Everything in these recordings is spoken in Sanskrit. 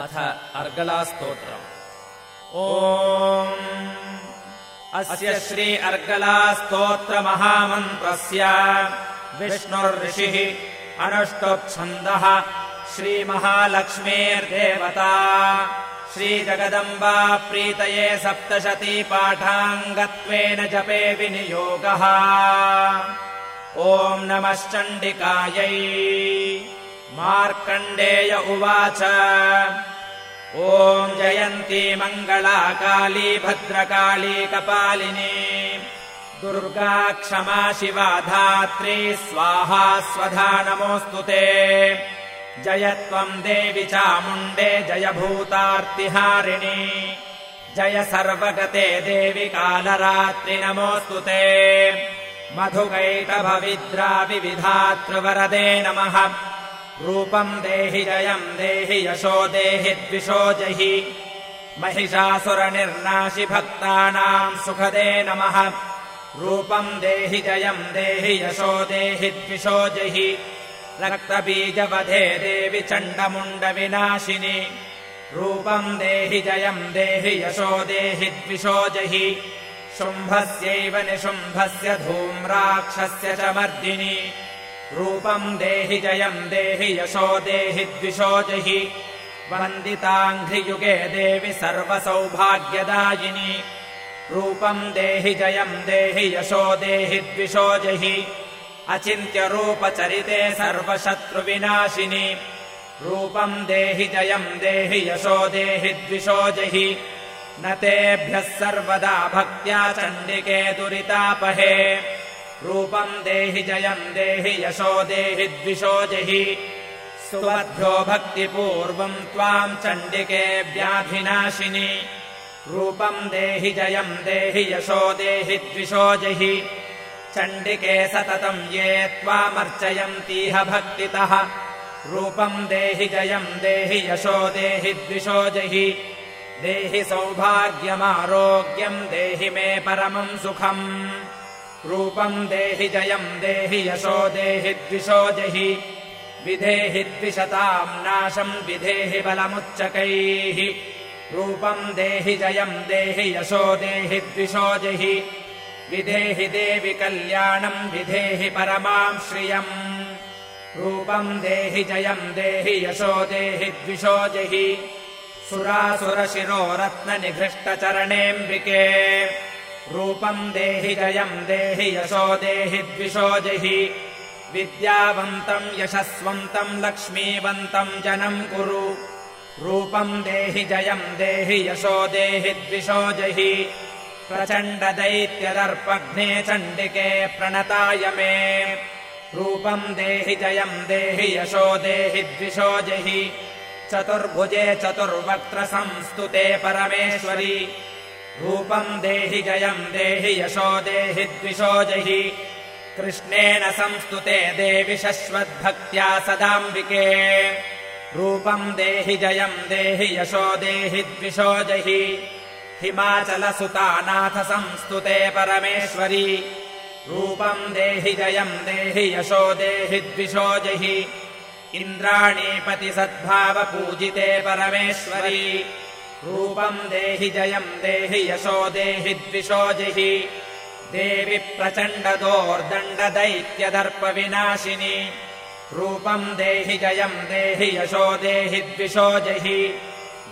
अथ अर्गलास्तोत्रम्। ओ अस्य श्री अर्गलास्तोत्रमहामन्त्रस्य विष्णुर्षिः अनुष्टुप्छन्दः श्रीमहालक्ष्मीर्देवता श्रीजगदम्बा प्रीतये सप्तशती पाठाङ्गत्वेन जपे विनियोगः। ॐ नमश्चण्डिकायै मार्कण्डेय उवाच। ॐ जयन्ती मङ्गला काली भद्रकाली कपालिनी। दुर्गा क्षमा शिवा धात्री स्वाहा स्वधा नमोऽस्तु ते। जय त्वम् देवि चामुण्डे जय भूतार्तिहारिणि जय सर्वगते देवि कालरात्रि नमोऽस्तु ते। मधुकैटभविद्राविविधातृवरदे नमः रूपम् देहि जयम् देहि यशो देहि द्विषो जहि। महिषासुरनिर्नाशि भक्तानाम् सुखदे नमः। रूपम् देहि जयम् देहि यशो देहि द्विषो जहि। रक्तबीजवधे देवि चण्डमुण्डविनाशिनि। रूपम् देहि जयम् देहि यशो देहि द्विषो जहि। शुम्भस्यैव निशुम्भस्य धूम्राक्षस्य च मर्दिनि रूपम् देहि जयम् देहि यशो देहि द्विषो जहि। वन्दिताङ्घ्रियुगे देवि सर्वसौभाग्यदायिनि। रूपम् देहि जयम् देहि यशो देहि द्विषो जहि। अचिन्त्यरूपचरिते सर्वशत्रुविनाशिनि। रूपम् देहि जयम् देहि यशो देहि द्विषो जहि। न तेभ्यः सर्वदा भक्त्या चण्डिके दुरितापहे रूपम् देहि जयम् देहि यशो देहि द्विषो जहि। सुवद्भ्यो भक्तिपूर्वम् त्वाम् चण्डिके व्याधिनाशिनि रूपम् देहि जयम् देहि यशो देहि द्विषो जहि। चण्डिके सततम् ये त्वामर्चयन्तीह भक्तितः। रूपम् देहि जयम् देहि यशो देहि द्विषो जहि। देहि सौभाग्यमारोग्यम् देहि मे परमम् सुखम् रूपम् देहि जयम् देहि यशो देहि द्विषो जहि। विधेहि द्विशताम् नाशम् विधेहि बलमुच्चकैः। रूपम् देहि जयम् देहि यशो देहि द्विषो जहि। विधेहि देवि कल्याणम् विधेहि परमाम् श्रियम्। रूपम् देहि जयम् देहि यशो देहि द्विषो जहि। सुरासुरशिरो रत्ननिघृष्टचरणेऽम्बिके रूपम् देहि जयम् देहि यशो देहि द्विषो जहि विद्यावन्तम् यशस्वन्तम् लक्ष्मीवन्तम् जनम् कुरु। रूपम् देहि जयम् देहि यशो देहि द्विषो जहि प्रचण्डदैत्यदर्पघ्ने चण्डिके प्रणताय मे। रूपम् देहि जयम् देहि यशो देहि द्विषो जहि चतुर्भुजे चतुर्वक्त्रसंस्तुते परमेश्वरि रूपम् देहि जयम् देहि यशो देहि द्विषो जहि। कृष्णेन संस्तुते देवि शश्वद्भक्त्या सदाम्बिके। रूपम् देहि जयम् देहि यशो देहि द्विषो जहि। हिमाचलसुतानाथ संस्तुते परमेश्वरि। रूपम् देहि जयम् देहि यशो देहि द्विषो जहि। इन्द्राणीपतिसद्भावपूजिते परमेश्वरि रूपम् देहि जयम् देहि यशो देहि द्विषो देवि प्रचण्डदोर्दण्डदैत्यदर्पविनाशिनि। रूपम् देहि जयम् देहि यशो देहि द्विषो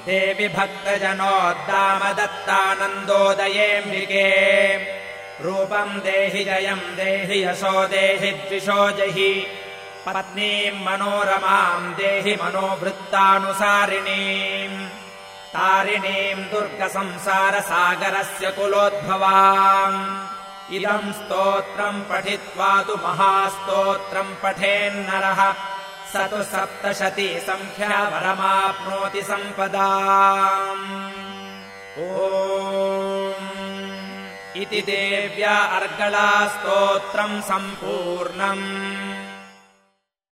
देवि भक्तजनोद्दामदत्तानन्दोदयेऽम्बिके रूपम् देहि जयम् देहि यशो देहि द्विषो पत्नीम् मनोरमाम् देहि मनोवृत्तानुसारिणीम् तारिणीम् दुर्गसंसारसागरस्य कुलोद्भवाम्। इदम् स्तोत्रम् पठित्वा तु महास्तोत्रम् पठेन्नरः। स तु सप्तशती सङ्ख्या वरमाप्नोति सम्पदा इति देव्या अर्गलास्तोत्रम् सम्पूर्णम्